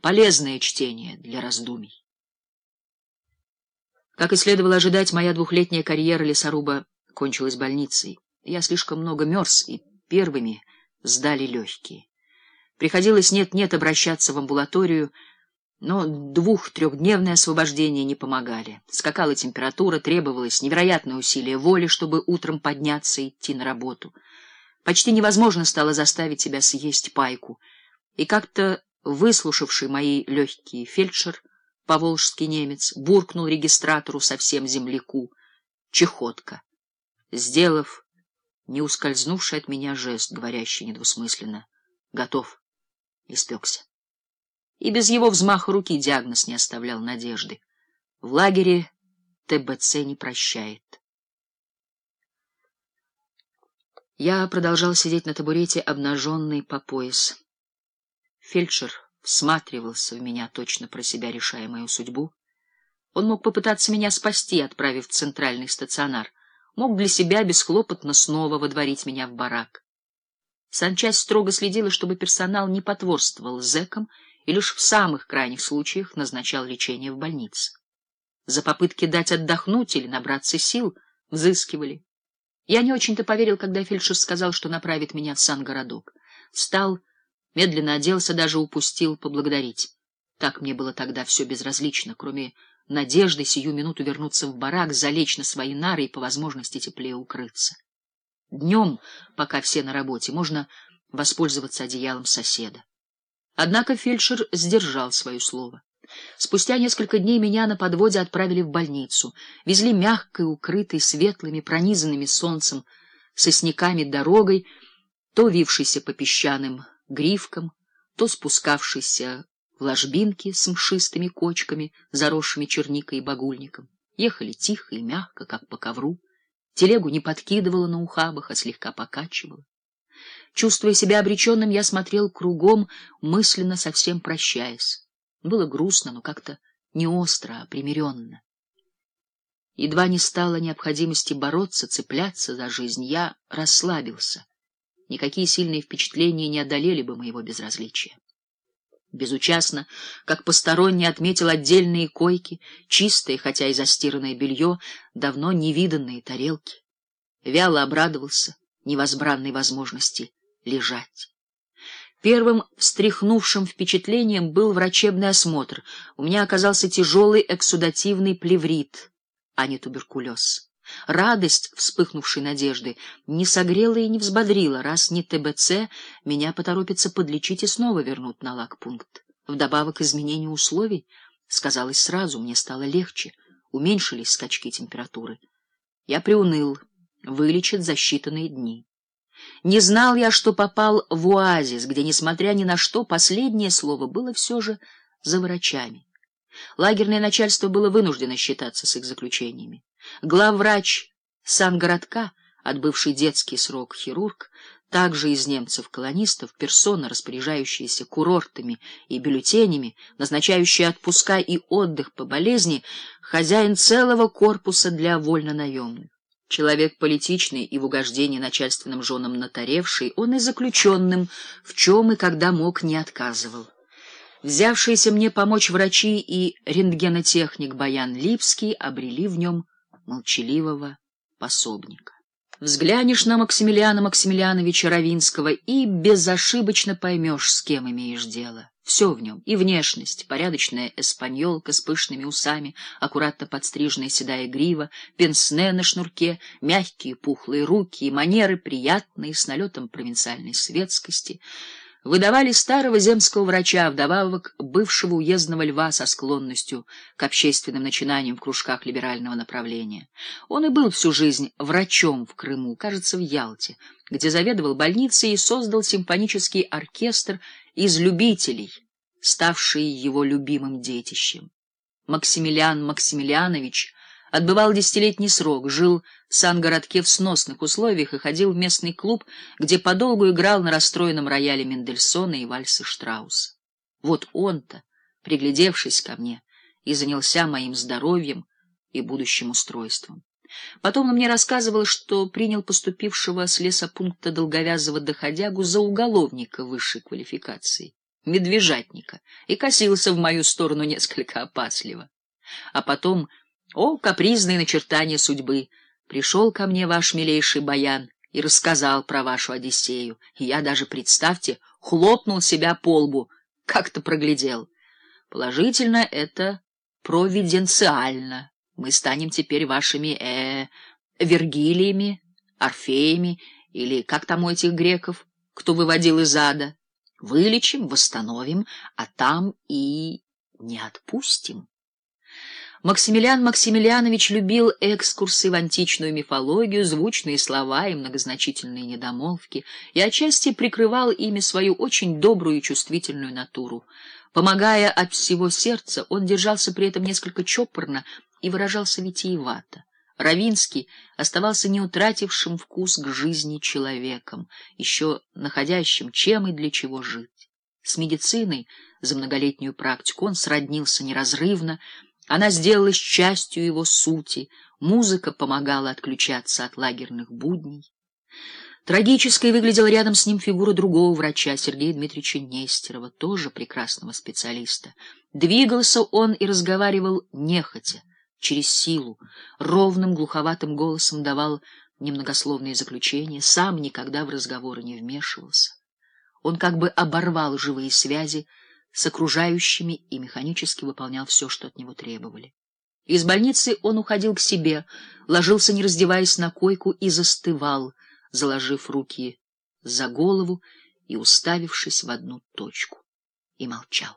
полезное чтение для раздумий. Как и следовало ожидать, моя двухлетняя карьера лесоруба кончилась больницей. Я слишком много мерз, и первыми сдали легкие. Приходилось нет-нет обращаться в амбулаторию, но двух-трехдневные освобождения не помогали. Скакала температура, требовалось невероятное усилие воли, чтобы утром подняться и идти на работу. Почти невозможно стало заставить себя съесть пайку. И как-то выслушавший мои легкие фельдшер, поволжский немец, буркнул регистратору совсем земляку. Чехотка. Сделав не ускользнувший от меня жест, говорящий недвусмысленно. Готов. Испекся и без его взмаха руки диагноз не оставлял надежды. В лагере ТБЦ не прощает. Я продолжал сидеть на табурете, обнаженный по пояс. Фельдшер всматривался в меня, точно про себя решая мою судьбу. Он мог попытаться меня спасти, отправив в центральный стационар, мог для себя бесхлопотно снова водворить меня в барак. Санчасть строго следила, чтобы персонал не потворствовал зэкам и лишь в самых крайних случаях назначал лечение в больнице. За попытки дать отдохнуть или набраться сил взыскивали. Я не очень-то поверил, когда фельдшер сказал, что направит меня в Сан-городок. Встал, медленно оделся, даже упустил поблагодарить. Так мне было тогда все безразлично, кроме надежды сию минуту вернуться в барак, залечь на свои нары и по возможности теплее укрыться. Днем, пока все на работе, можно воспользоваться одеялом соседа. Однако фельдшер сдержал свое слово. Спустя несколько дней меня на подводе отправили в больницу, везли мягкой, укрытой, светлыми, пронизанными солнцем, сосняками дорогой, то вившейся по песчаным гривкам, то спускавшейся в ложбинки с мшистыми кочками, заросшими черникой и багульником. Ехали тихо и мягко, как по ковру. Телегу не подкидывало на ухабах, а слегка покачивало. Чувствуя себя обреченным, я смотрел кругом, мысленно совсем прощаясь. Было грустно, но как-то не остро, а примиренно. Едва не стало необходимости бороться, цепляться за жизнь, я расслабился. Никакие сильные впечатления не одолели бы моего безразличия. Безучастно, как посторонний, отметил отдельные койки, чистые, хотя и застиранное белье, давно невиданные тарелки. Вяло обрадовался невозбранной возможности лежать. Первым встряхнувшим впечатлением был врачебный осмотр. У меня оказался тяжелый эксудативный плеврит, а не туберкулез. Радость, вспыхнувшей надежды, не согрела и не взбодрила. Раз не ТБЦ, меня поторопится подлечить и снова вернут на лагпункт. Вдобавок изменения условий, сказалось сразу, мне стало легче, уменьшились скачки температуры. Я приуныл, вылечат за считанные дни. Не знал я, что попал в оазис, где, несмотря ни на что, последнее слово было все же за врачами. Лагерное начальство было вынуждено считаться с их заключениями. Главврач сангородка, отбывший детский срок хирург, также из немцев-колонистов, персона, распоряжающаяся курортами и бюллетенями, назначающая отпуска и отдых по болезни, хозяин целого корпуса для вольнонаемных. Человек политичный и в угождении начальственным женам натаревший, он и заключенным, в чем и когда мог, не отказывал. Взявшиеся мне помочь врачи и рентгенотехник Баян Липский обрели в нем молчаливого пособника. Взглянешь на Максимилиана Максимилиановича Равинского и безошибочно поймешь, с кем имеешь дело. Все в нем, и внешность, порядочная эспаньолка с пышными усами, аккуратно подстриженная седая грива, пенсне на шнурке, мягкие пухлые руки и манеры приятные, с налетом провинциальной светскости — выдавали старого земского врача, вдобавок бывшего уездного льва со склонностью к общественным начинаниям в кружках либерального направления. Он и был всю жизнь врачом в Крыму, кажется, в Ялте, где заведовал больницей и создал симфонический оркестр из любителей, ставший его любимым детищем. Максимилиан Максимилианович Отбывал десятилетний срок, жил в Сан-городке в сносных условиях и ходил в местный клуб, где подолгу играл на расстроенном рояле Мендельсона и вальсы Штрауса. Вот он-то, приглядевшись ко мне, и занялся моим здоровьем и будущим устройством. Потом он мне рассказывал, что принял поступившего с лесопункта долговязого доходягу за уголовника высшей квалификации. медвежатника и косился в мою сторону несколько опасливо. А потом, о, капризные начертания судьбы, пришел ко мне ваш милейший баян и рассказал про вашу Одиссею, и я даже, представьте, хлопнул себя по лбу, как-то проглядел. Положительно, это провиденциально. Мы станем теперь вашими, э, Вергилиями, Орфеями, или как там у этих греков, кто выводил из ада. Вылечим, восстановим, а там и не отпустим. Максимилиан Максимилианович любил экскурсы в античную мифологию, звучные слова и многозначительные недомолвки, и отчасти прикрывал ими свою очень добрую и чувствительную натуру. Помогая от всего сердца, он держался при этом несколько чопорно и выражался витиевато. Равинский оставался не утратившим вкус к жизни человеком, еще находящим, чем и для чего жить. С медициной за многолетнюю практику он сроднился неразрывно, она сделалась частью его сути, музыка помогала отключаться от лагерных будней. Трагической выглядела рядом с ним фигура другого врача, Сергея Дмитриевича Нестерова, тоже прекрасного специалиста. Двигался он и разговаривал нехотя, через силу, ровным глуховатым голосом давал немногословные заключения, сам никогда в разговоры не вмешивался. Он как бы оборвал живые связи, с окружающими и механически выполнял все, что от него требовали. Из больницы он уходил к себе, ложился, не раздеваясь на койку, и застывал, заложив руки за голову и уставившись в одну точку, и молчал.